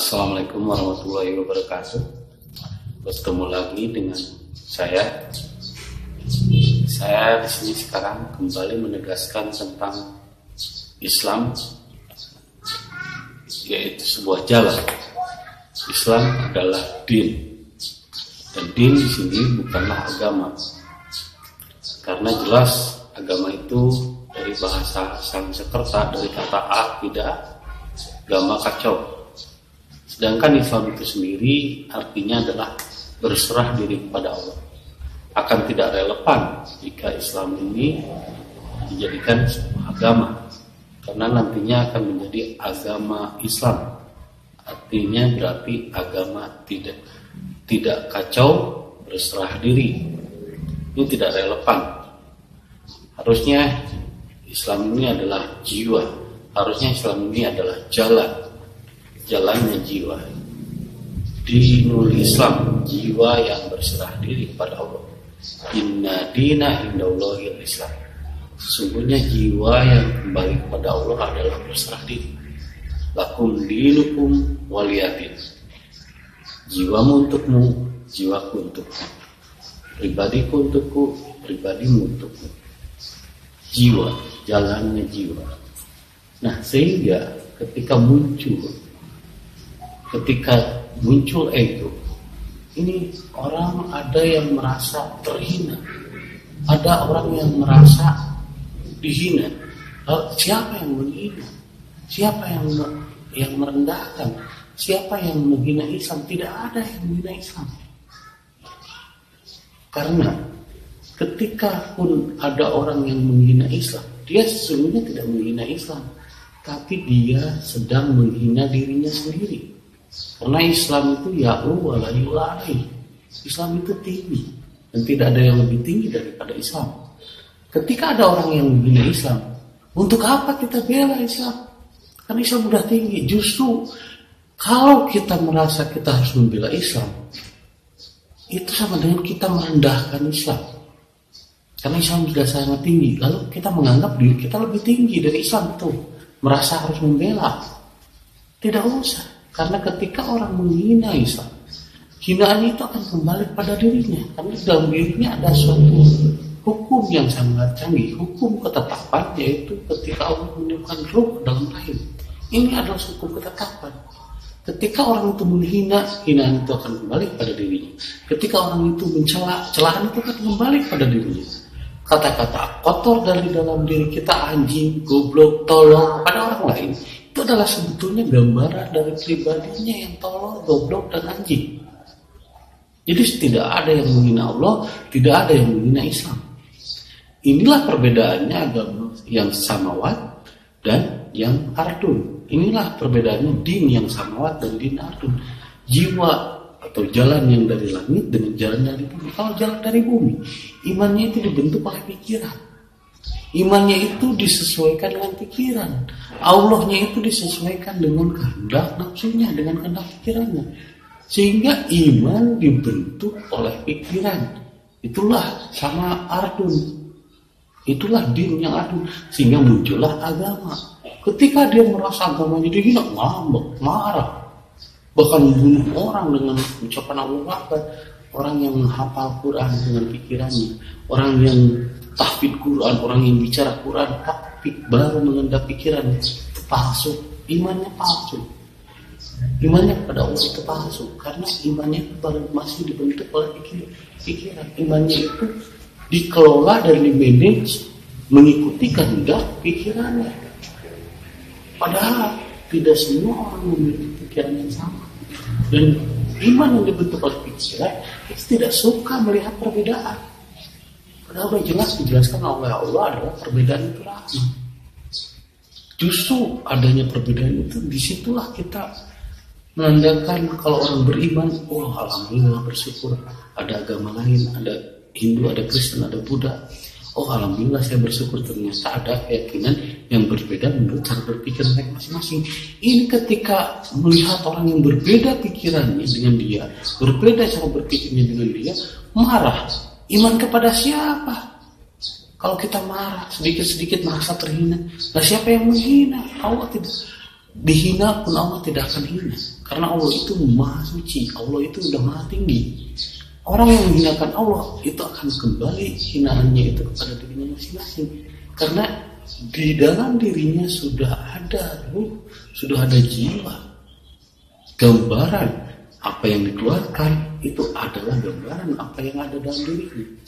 Assalamualaikum warahmatullahi wabarakatuh. Bertemu lagi dengan saya. Saya di sini sekarang kembali menegaskan tentang Islam, yaitu sebuah jalan. Islam adalah din, dan din di sini bukanlah agama, karena jelas agama itu dari bahasa Sanskerta dari kata akidah, agama kacau. Sedangkan Islam itu sendiri artinya adalah berserah diri kepada Allah. Akan tidak relevan jika Islam ini dijadikan sebuah agama. Karena nantinya akan menjadi agama Islam. Artinya berarti agama tidak tidak kacau, berserah diri. Ini tidak relevan. Harusnya Islam ini adalah jiwa. Harusnya Islam ini adalah jalan jalannya jiwa. Dinul Islam, jiwa yang berserah diri kepada Allah. Inna dina indallahil Islam. Sesungguhnya jiwa yang kembali kepada Allah adalah berserah diri. Lakum dinukum waliyatin. Jiwamu untukmu, jiwaku untukmu. Pribadiku untukku, pribadimu untukmu. Jiwa, jalannya jiwa. Nah, sehingga ketika muncul ketika muncul ego ini orang ada yang merasa terhina. Ada orang yang merasa dihina. Siapa yang menghina? Siapa yang yang merendahkan? Siapa yang menghina Islam? Tidak ada yang menghina Islam. Karena ketika pun ada orang yang menghina Islam dia sesungguhnya tidak menghina Islam tapi dia sedang menghina dirinya sendiri karena Islam itu ya'lu wa la Islam itu tinggi dan tidak ada yang lebih tinggi daripada Islam. Ketika ada orang yang membela Islam, untuk apa kita bela Islam? Karena Islam sudah tinggi. Justru kalau kita merasa kita harus membela Islam, itu sama dengan kita merendahkan Islam. Karena Islam sudah sangat tinggi. Lalu kita menganggap diri kita lebih tinggi dari Islam itu. Merasa harus membela. Tidak usah. Karena ketika orang menghina Islam, hinaan itu akan kembali pada dirinya. Karena dalam dirinya ada suatu hukum yang sangat canggih, hukum ketetapan yaitu ketika Allah meniupkan ruh dalam rahim. Ini adalah hukum ketetapan. Ketika orang itu menghina, hinaan itu akan kembali pada dirinya. Ketika orang itu mencela, celahan itu akan kembali pada dirinya. Kata-kata kotor dari dalam diri kita anjing, goblok, tolong pada orang lain itu adalah sebetulnya gambaran dari pribadinya yang tolol, goblok dan anjing. Jadi tidak ada yang menghina Allah, tidak ada yang menghina Islam. Inilah perbedaannya agama yang samawat dan yang ardun. Inilah perbedaannya din yang samawat dan din ardun. Jiwa atau jalan yang dari langit dengan jalan dari bumi. Kalau jalan dari bumi, imannya itu dibentuk oleh pikiran. Imannya itu disesuaikan dengan pikiran. Allahnya itu disesuaikan dengan kehendak nafsunya, dengan kehendak pikirannya. Sehingga iman dibentuk oleh pikiran. Itulah sama ardun. Itulah din yang ardun. Sehingga muncullah agama. Ketika dia merasa agamanya dihina, ngambek, marah. Bahkan membunuh orang dengan ucapan Allah Akbar. Orang yang menghafal Quran dengan pikirannya. Orang yang tahfid Quran, orang yang bicara Quran tapi baru mengendap pikiran itu palsu, imannya palsu. Imannya kepada Allah itu palsu karena imannya baru masih dibentuk oleh pikiran. pikiran. Imannya itu dikelola dan dimanage mengikuti kehendak pikirannya. Padahal tidak semua orang memiliki pikiran yang sama. Dan iman yang dibentuk oleh pikiran itu tidak suka melihat perbedaan. Padahal jelas dijelaskan oleh Allah adalah perbedaan itu rahmat. Justru adanya perbedaan itu di situlah kita menandakan kalau orang beriman, oh alhamdulillah bersyukur ada agama lain, ada Hindu, ada Kristen, ada Buddha. Oh alhamdulillah saya bersyukur ternyata ada keyakinan yang berbeda menurut cara berpikir mereka masing-masing. Ini ketika melihat orang yang berbeda pikirannya dengan dia, berbeda cara berpikirnya dengan dia, marah Iman kepada siapa? Kalau kita marah, sedikit-sedikit merasa terhina. Nah siapa yang menghina? Allah tidak dihina pun Allah tidak akan hina. Karena Allah itu maha suci, Allah itu udah maha tinggi. Orang yang menghinakan Allah itu akan kembali hinaannya itu kepada dirinya masing-masing. Karena di dalam dirinya sudah ada ruh, sudah ada jiwa. Gambaran apa yang dikeluarkan itu adalah gambaran apa yang ada dalam dirinya.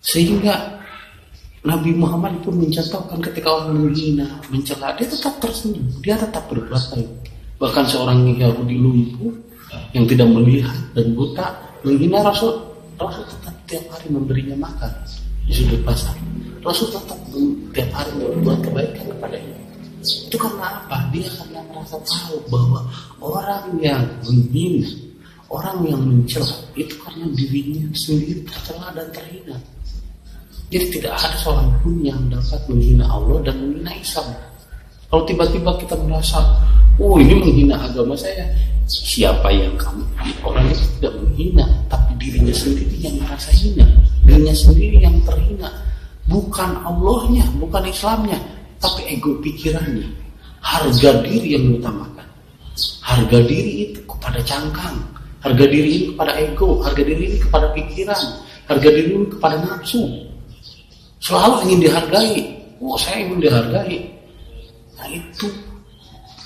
Sehingga Nabi Muhammad pun mencontohkan ketika orang menghina, mencela, dia tetap tersenyum, dia tetap berbuat baik. Bahkan seorang Yahudi lumpuh yang tidak melihat dan buta menghina Rasul, Rasul tetap tiap hari memberinya makan di sudut pasar. Rasul tetap tiap hari berbuat kebaikan kepadanya. Itu karena apa? Dia karena merasa tahu bahwa orang yang menghina, orang yang mencela itu karena dirinya sendiri tercela dan terhina. Jadi tidak ada seorang pun yang dapat menghina Allah dan menghina Islam. Kalau tiba-tiba kita merasa, oh ini menghina agama saya, siapa yang kamu? Orang itu tidak menghina, tapi dirinya sendiri yang merasa hina, dirinya sendiri yang terhina. Bukan Allahnya, bukan Islamnya, tapi ego pikirannya. Harga diri yang diutamakan. Harga diri itu kepada cangkang, harga diri ini kepada ego, harga diri ini kepada pikiran, harga diri ini kepada nafsu selalu ingin dihargai. Oh, saya ingin dihargai. Nah, itu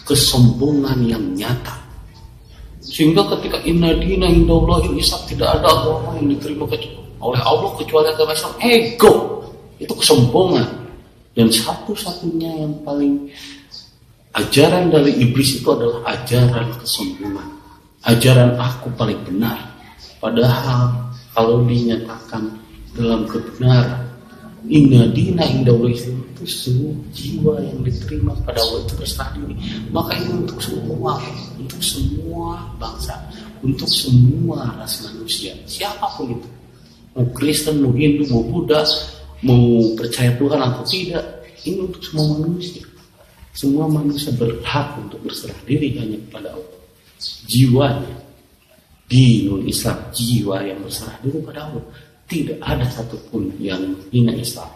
kesombongan yang nyata. Sehingga ketika inna dina indallahi islam tidak ada agama yang diterima oleh Allah kecuali agama Islam. Ego. Itu kesombongan. Dan satu-satunya yang paling ajaran dari iblis itu adalah ajaran kesombongan. Ajaran aku paling benar. Padahal kalau dinyatakan dalam kebenaran Inna dina Islam itu semua jiwa yang diterima pada Allah itu diri. Maka ini untuk semua, untuk semua bangsa, untuk semua ras manusia, siapa pun itu. Mau Kristen, mau Hindu, mau Buddha, mau percaya Tuhan atau tidak, ini untuk semua manusia. Semua manusia berhak untuk berserah diri hanya kepada Allah. Jiwanya, non Islam, jiwa yang berserah diri pada Allah tidak ada satupun yang hina Islam.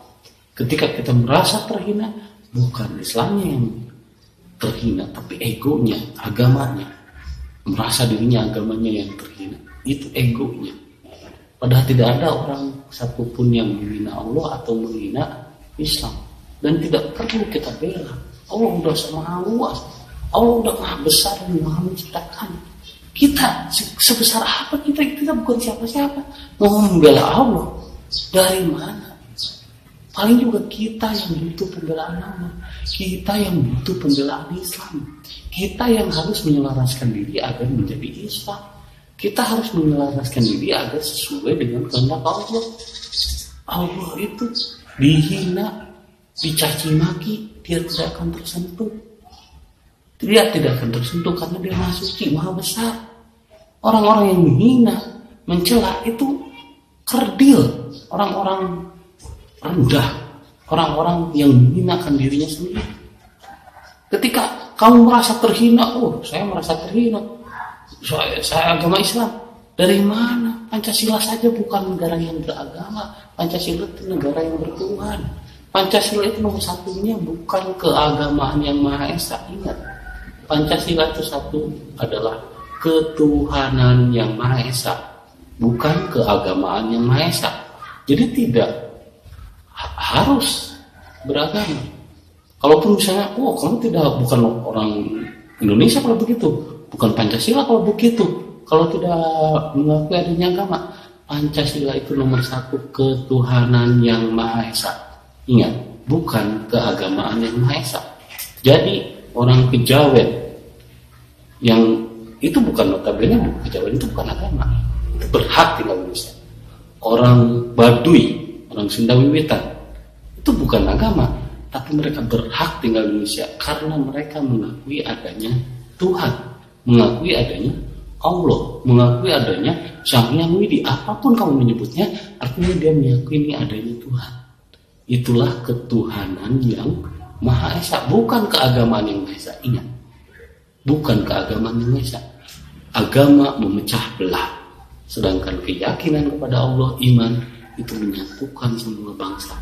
Ketika kita merasa terhina, bukan Islamnya yang terhina, tapi egonya, agamanya. Merasa dirinya agamanya yang terhina. Itu egonya. Padahal tidak ada orang satupun yang menghina Allah atau menghina Islam. Dan tidak perlu kita bela. Allah sudah sama luas. Allah sudah maha besar dan maha menciptakan. Kita sebesar apa kita? Kita bukan siapa-siapa. Mau membela Allah dari mana? Paling juga kita yang butuh pembelaan Allah. Kita yang butuh pembelaan Islam. Kita yang harus menyelaraskan diri agar menjadi Islam. Kita harus menyelaraskan diri agar sesuai dengan kehendak Allah. Allah itu dihina, dicaci maki, dia tidak akan tersentuh. Dia tidak akan tersentuh karena dia maha suci, maha besar. Orang-orang yang menghina, mencela itu kerdil. Orang-orang rendah. Orang-orang yang menghinakan dirinya sendiri. Ketika kamu merasa terhina, oh saya merasa terhina. Saya, saya agama Islam. Dari mana? Pancasila saja bukan negara yang beragama. Pancasila itu negara yang bertuhan. Pancasila itu nomor satunya bukan keagamaan yang Maha Esa. Ingat, Pancasila itu satu adalah ketuhanan yang Maha Esa, bukan keagamaan yang Maha Esa. Jadi tidak harus beragama. Kalaupun misalnya, oh kamu tidak bukan orang Indonesia kalau begitu, bukan Pancasila kalau begitu, kalau tidak mengakui adanya agama, Pancasila itu nomor satu ketuhanan yang Maha Esa. Ingat, bukan keagamaan yang Maha Esa. Jadi orang kejawen yang itu bukan notabene kejawen itu bukan agama. Itu berhak tinggal di Indonesia. Orang Baduy orang Sunda Wiwitan itu bukan agama. Tapi mereka berhak tinggal di Indonesia karena mereka mengakui adanya Tuhan mengakui adanya Allah mengakui adanya Sang Yang Widi apa pun kamu menyebutnya artinya dia meyakini ini adanya Tuhan. Itulah ketuhanan yang Maha Esa bukan keagamaan yang Maha Esa. Ingat bukan keagamaan yang Maha Esa. Agama memecah belah. Sedangkan keyakinan kepada Allah iman itu menyatukan semua bangsa.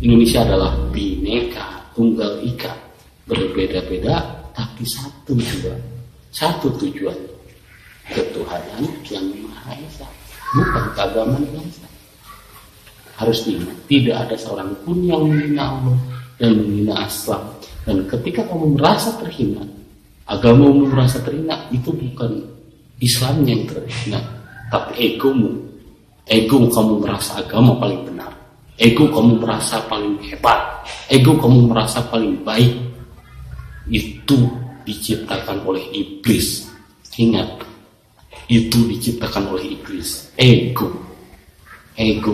Indonesia adalah bineka tunggal ika. Berbeda-beda tapi satu juga satu tujuan ketuhanan yang Maha Esa, bukan keagamaan Esa. Harus diingat, tidak ada seorang pun yang menghina Allah dan menghina Islam. Dan ketika kamu merasa terhina, agamamu merasa terhina, itu bukan Islam yang terhina, tapi egomu. Ego kamu merasa agama paling benar. Ego kamu merasa paling hebat. Ego kamu merasa paling baik. Itu diciptakan oleh iblis. Ingat, itu diciptakan oleh iblis. Ego. Ego.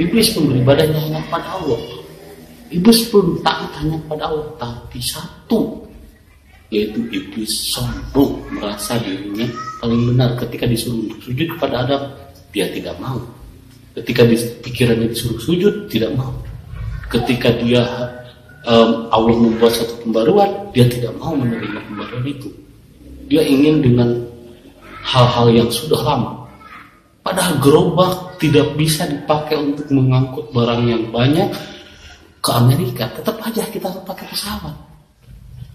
Iblis pun beribadahnya hanya pada Allah. Iblis pun taat hanya pada Allah. Tapi satu. Yaitu iblis sombong. Merasa dirinya paling benar ketika disuruh sujud kepada Adam. Dia tidak mau. Ketika pikirannya disuruh sujud, tidak mau. Ketika dia um, Allah membuat satu pembaruan, dia tidak mau menerima pembaruan itu. Dia ingin dengan hal-hal yang sudah lama. Padahal gerobak tidak bisa dipakai untuk mengangkut barang yang banyak ke Amerika. Tetap aja kita harus pakai pesawat.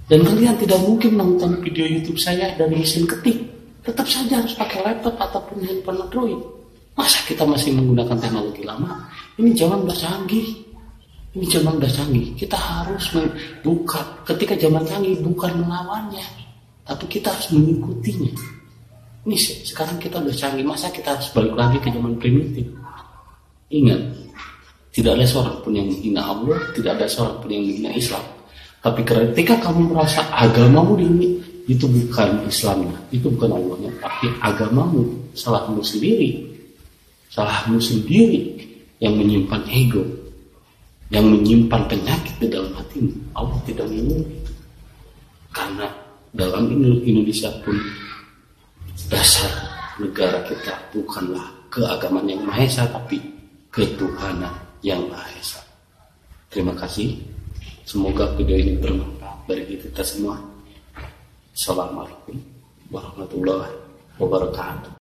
Dan kalian tidak mungkin nonton video YouTube saya dari mesin ketik. Tetap saja harus pakai laptop ataupun handphone Android. Masa kita masih menggunakan teknologi lama? Ini zaman udah canggih. Ini zaman udah canggih. Kita harus buka ketika zaman canggih bukan melawannya, tapi kita harus mengikutinya. Ini sekarang kita udah canggih, masa kita harus balik lagi ke zaman primitif? Ingat, tidak ada seorang pun yang menghina Allah, tidak ada seorang pun yang menghina Islam. Tapi ketika kamu merasa agamamu ini itu bukan Islamnya, itu bukan Allahnya, tapi agamamu salahmu sendiri, salahmu sendiri yang menyimpan ego, yang menyimpan penyakit di dalam hatimu. Allah tidak itu. Karena dalam Indonesia pun dasar negara kita bukanlah keagamaan yang Maha Esa, tapi ketuhanan yang Maha Esa. Terima kasih. Semoga video ini bermanfaat bagi kita semua. Assalamualaikum warahmatullahi wabarakatuh.